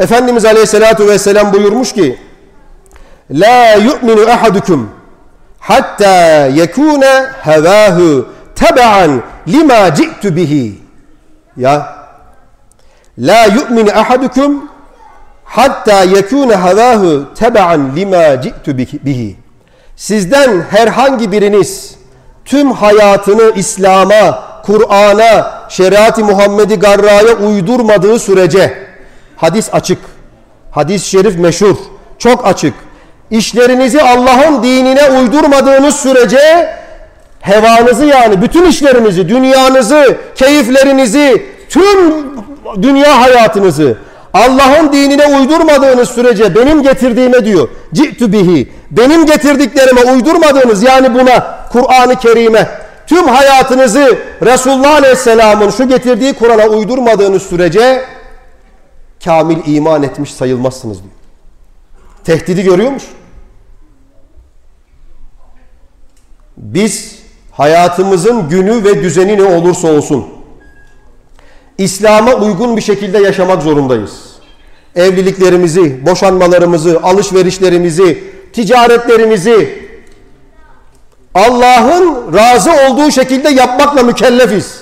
Efendimiz Aleyhisselatü Vesselam buyurmuş ki La yu'minu ahadukum hatta yekune hevahu tebe'an lima ci'tu bihi. Ya La yu'minu ahadukum hatta yekune hevahu tebe'an lima ci'tu bihi. Sizden herhangi biriniz tüm hayatını İslam'a, Kur'an'a, şeriat-ı Muhammed'i Garra'ya uydurmadığı sürece hadis açık. Hadis-i şerif meşhur. Çok açık. İşlerinizi Allah'ın dinine uydurmadığınız sürece hevanızı yani bütün işlerinizi, dünyanızı, keyiflerinizi, tüm dünya hayatınızı Allah'ın dinine uydurmadığınız sürece benim getirdiğime diyor. Ci'tü bihi. Benim getirdiklerime uydurmadığınız yani buna Kur'an-ı Kerim'e tüm hayatınızı Resulullah Aleyhisselam'ın şu getirdiği Kur'an'a uydurmadığınız sürece kamil iman etmiş sayılmazsınız diyor. Tehdidi görüyor musun? Biz hayatımızın günü ve düzeni ne olursa olsun İslam'a uygun bir şekilde yaşamak zorundayız. Evliliklerimizi, boşanmalarımızı, alışverişlerimizi, ticaretlerimizi Allah'ın razı olduğu şekilde yapmakla mükellefiz.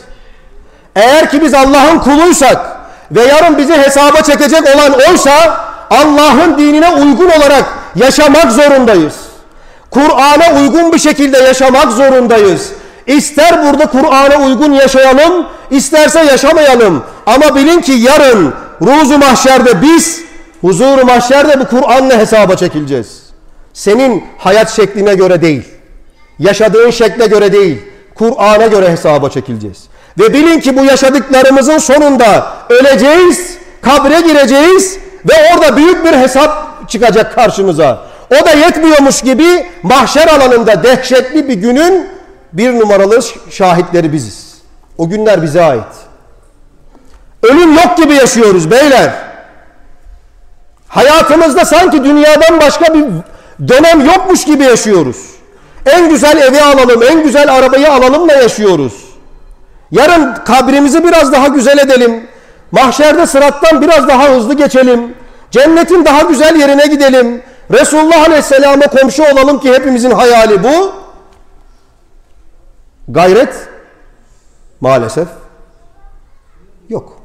Eğer ki biz Allah'ın kuluysak ve yarın bizi hesaba çekecek olan oysa Allah'ın dinine uygun olarak yaşamak zorundayız. Kur'an'a uygun bir şekilde yaşamak zorundayız. İster burada Kur'an'a uygun yaşayalım, isterse yaşamayalım. Ama bilin ki yarın ruzu mahşerde biz huzuru mahşerde bu Kur'an'la hesaba çekileceğiz. Senin hayat şekline göre değil, yaşadığın şekle göre değil, Kur'an'a göre hesaba çekileceğiz. Ve bilin ki bu yaşadıklarımızın sonunda öleceğiz, kabre gireceğiz ve orada büyük bir hesap çıkacak karşımıza. O da yetmiyormuş gibi mahşer alanında dehşetli bir günün bir numaralı şahitleri biziz. O günler bize ait. Ölüm yok gibi yaşıyoruz beyler. Hayatımızda sanki dünyadan başka bir dönem yokmuş gibi yaşıyoruz. En güzel evi alalım, en güzel arabayı alalım da yaşıyoruz. Yarın kabrimizi biraz daha güzel edelim. Mahşerde sırattan biraz daha hızlı geçelim. Cennetin daha güzel yerine gidelim. Resulullah Aleyhisselam'a komşu olalım ki hepimizin hayali bu. Gayret maalesef yok.